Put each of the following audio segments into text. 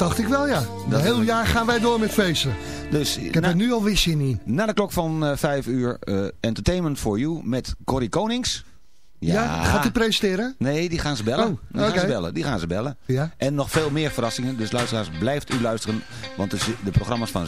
Dacht ik wel, ja. Een heel jaar gaan wij door met feesten. Dus, ik heb er nu al weer zin in. Na de klok van uh, 5 uur, uh, Entertainment for You met Corrie Konings. Ja, ja gaat hij presenteren? Nee, die gaan ze bellen. Oh, die, okay. gaan ze bellen. die gaan ze bellen. Ja? En nog veel meer verrassingen. Dus luisteraars, blijft u luisteren. Want de, de programma's van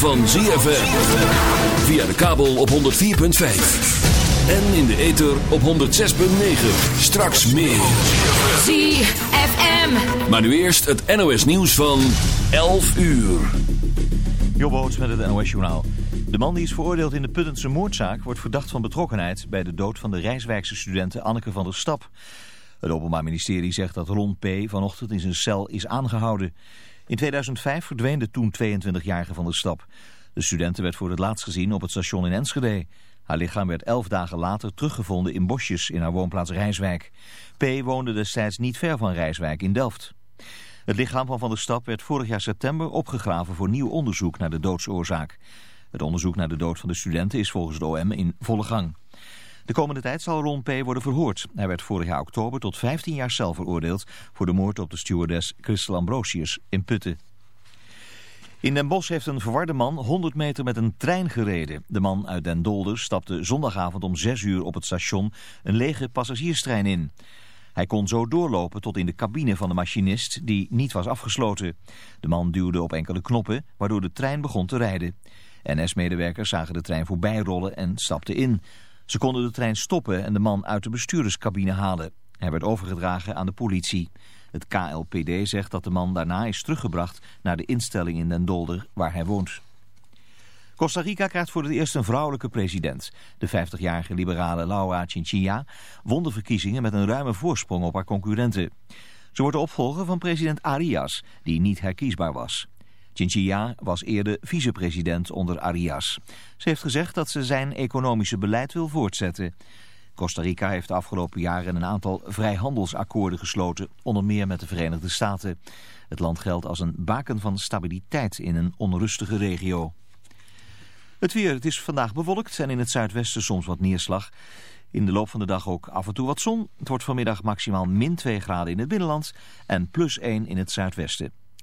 van ZFM. Via de kabel op 104.5. En in de ether op 106.9. Straks meer. ZFM. Maar nu eerst het NOS nieuws van 11 uur. Jobboots met het NOS journaal. De man die is veroordeeld in de Puttense moordzaak... wordt verdacht van betrokkenheid bij de dood van de Rijswijkse studenten Anneke van der Stap. Het Openbaar Ministerie zegt dat Ron P. vanochtend in zijn cel is aangehouden... In 2005 verdween de toen 22-jarige van de stap. De studenten werd voor het laatst gezien op het station in Enschede. Haar lichaam werd elf dagen later teruggevonden in bosjes in haar woonplaats Rijswijk. P. woonde destijds niet ver van Rijswijk in Delft. Het lichaam van Van der Stap werd vorig jaar september opgegraven voor nieuw onderzoek naar de doodsoorzaak. Het onderzoek naar de dood van de studenten is volgens de OM in volle gang. De komende tijd zal Ron P. worden verhoord. Hij werd vorig jaar oktober tot 15 jaar cel veroordeeld... voor de moord op de stewardess Christel Ambrosius in Putten. In Den Bosch heeft een verwarde man 100 meter met een trein gereden. De man uit Den Dolder stapte zondagavond om 6 uur op het station een lege passagierstrein in. Hij kon zo doorlopen tot in de cabine van de machinist die niet was afgesloten. De man duwde op enkele knoppen waardoor de trein begon te rijden. NS-medewerkers zagen de trein voorbij rollen en stapten in. Ze konden de trein stoppen en de man uit de bestuurderscabine halen. Hij werd overgedragen aan de politie. Het KLPD zegt dat de man daarna is teruggebracht naar de instelling in Den Dolder waar hij woont. Costa Rica krijgt voor het eerst een vrouwelijke president. De 50-jarige liberale Laura Chinchilla won de verkiezingen met een ruime voorsprong op haar concurrenten. Ze wordt de opvolger van president Arias, die niet herkiesbaar was. Chinchilla was eerder vicepresident onder Arias. Ze heeft gezegd dat ze zijn economische beleid wil voortzetten. Costa Rica heeft de afgelopen jaren een aantal vrijhandelsakkoorden gesloten, onder meer met de Verenigde Staten. Het land geldt als een baken van stabiliteit in een onrustige regio. Het weer, het is vandaag bewolkt en in het zuidwesten soms wat neerslag. In de loop van de dag ook af en toe wat zon. Het wordt vanmiddag maximaal min 2 graden in het binnenland en plus 1 in het zuidwesten.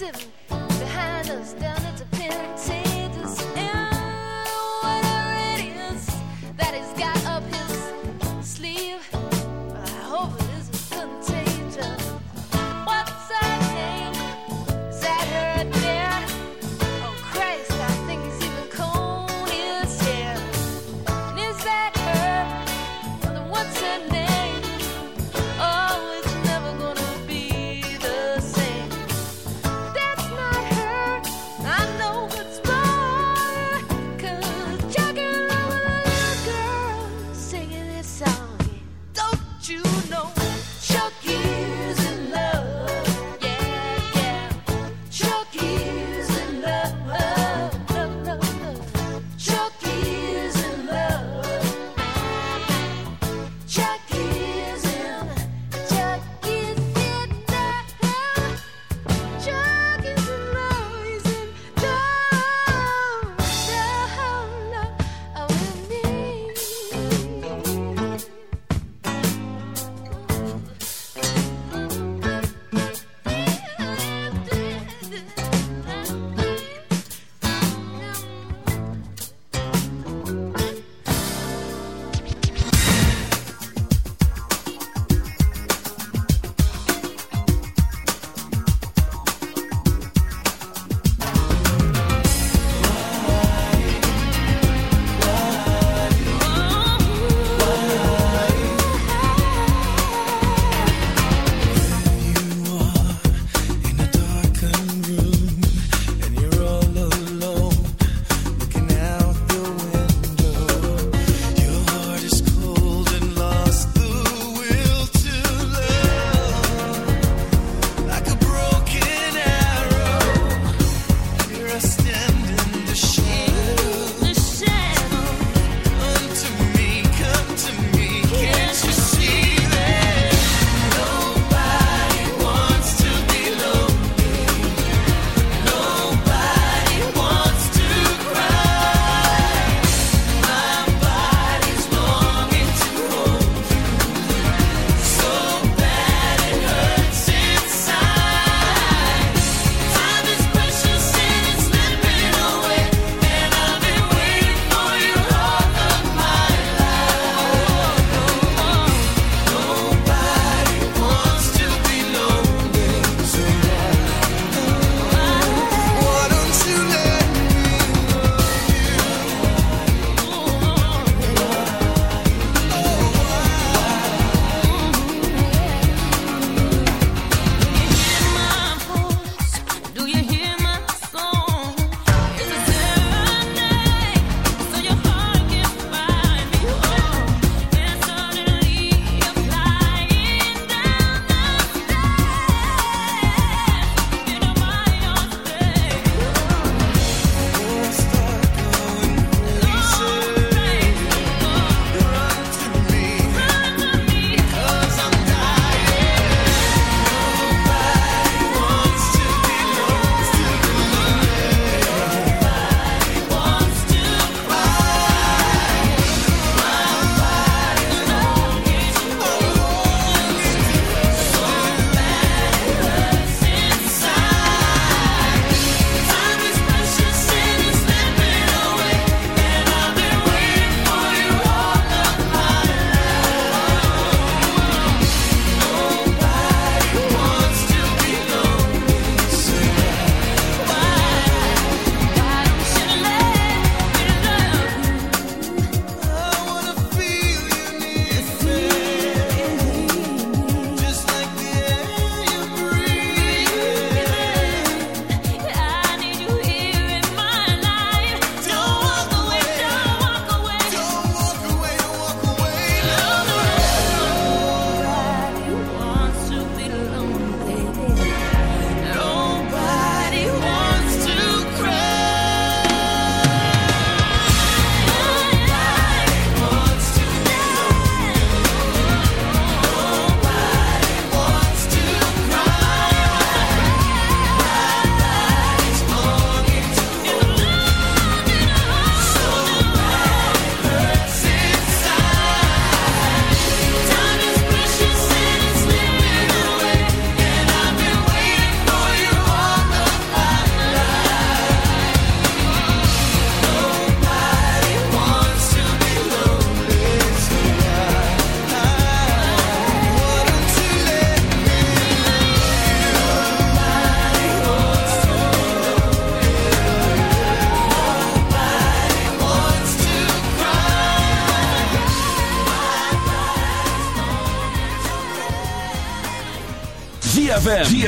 sitting behind us down.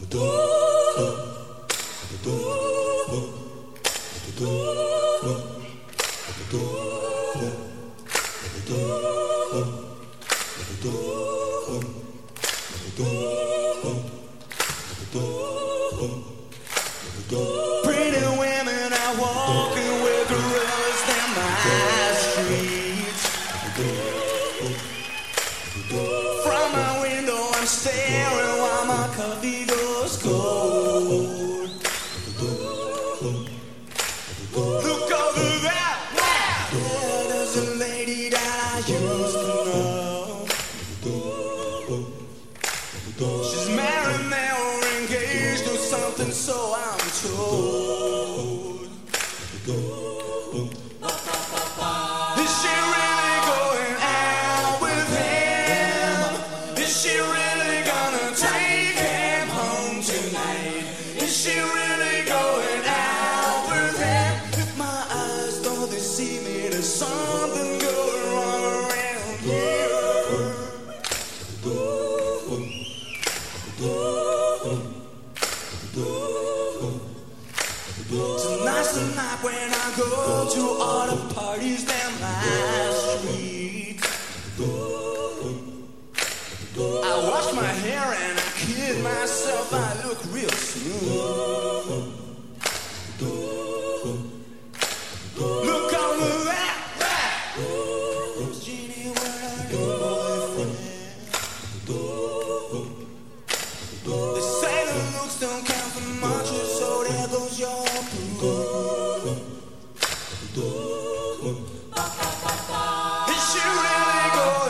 Ba-doom. go.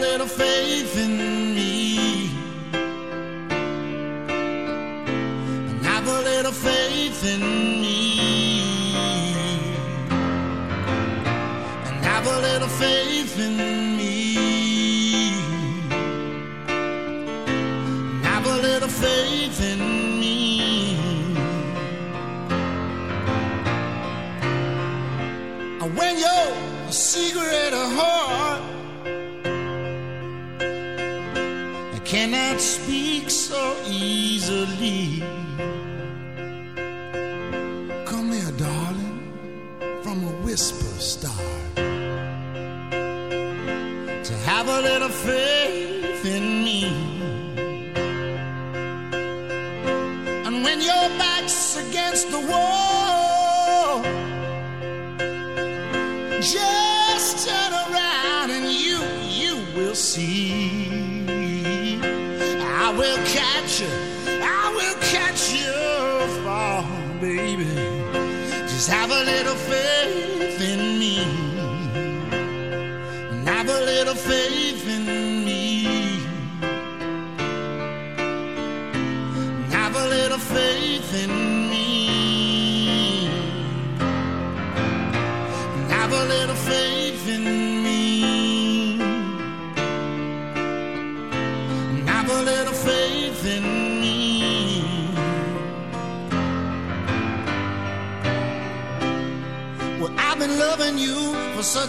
little faith in me, have a little faith in me.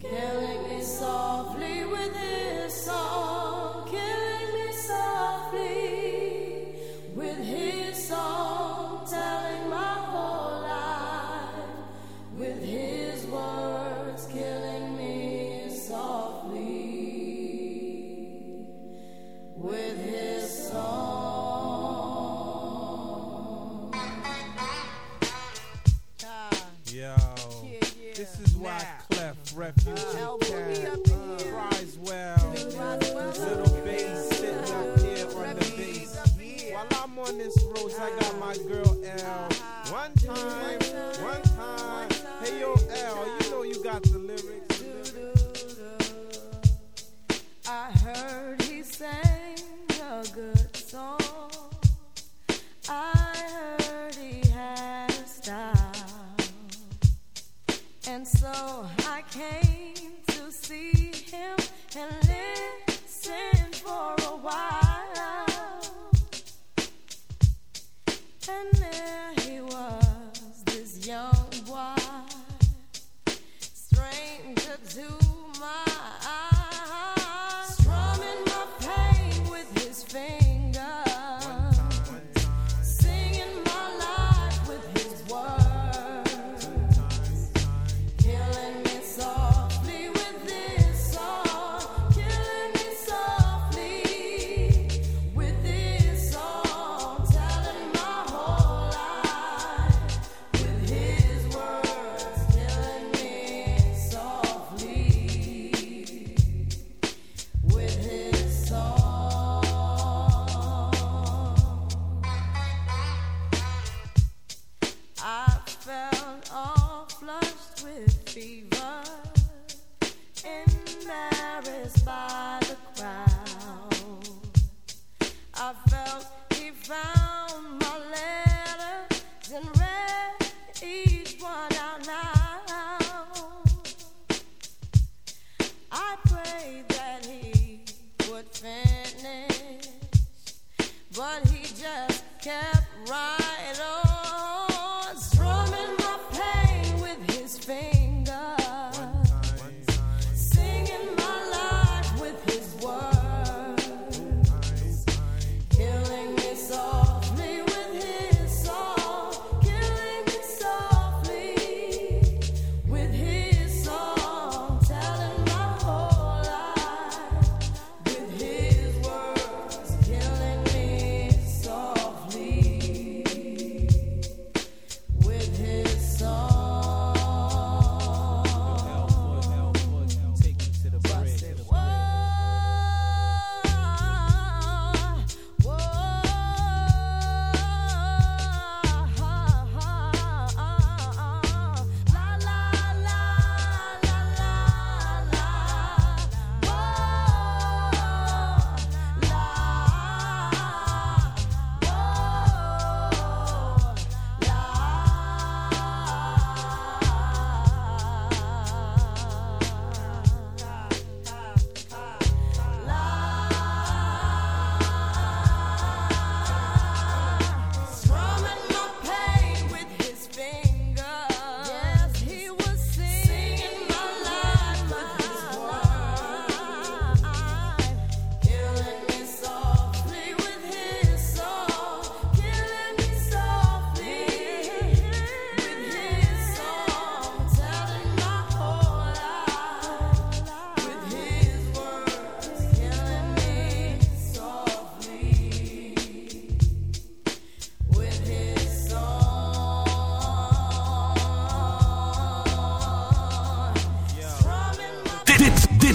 killing me softly with his song, This is why Cleft refugee,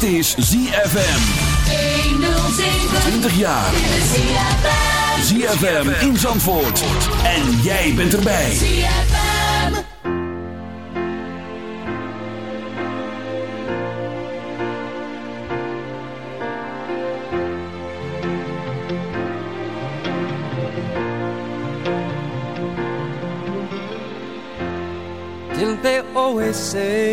Dit is ZFM. 20 jaar. ZFM in Zandvoort. En jij bent erbij. ZFM. Didn't they always say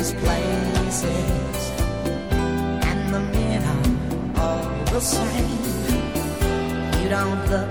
these places, and the men are all the same. You don't look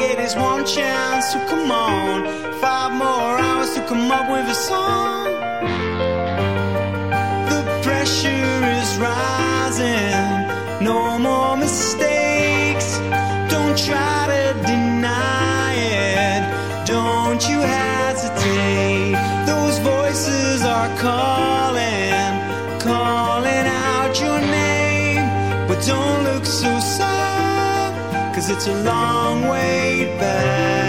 Get is one chance to come on. Five more hours to come up with a song. The pressure is rising. No more mistakes. Cause it's a long way back.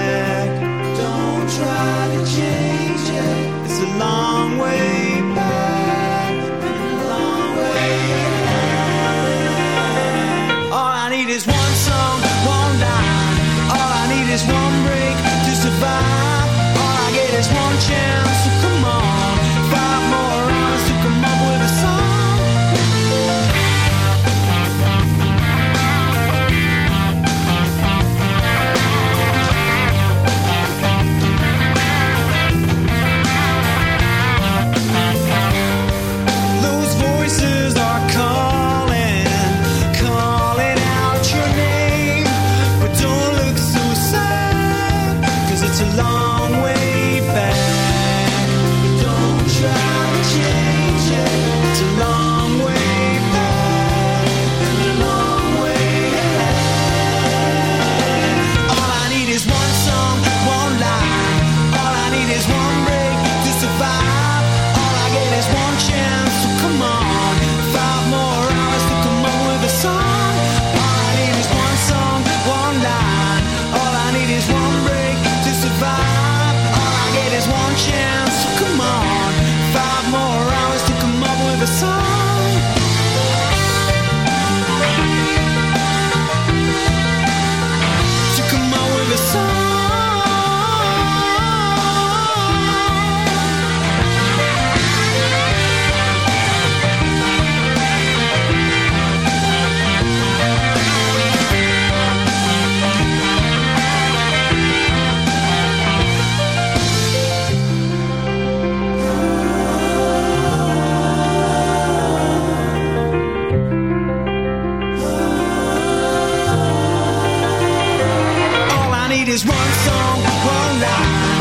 son con la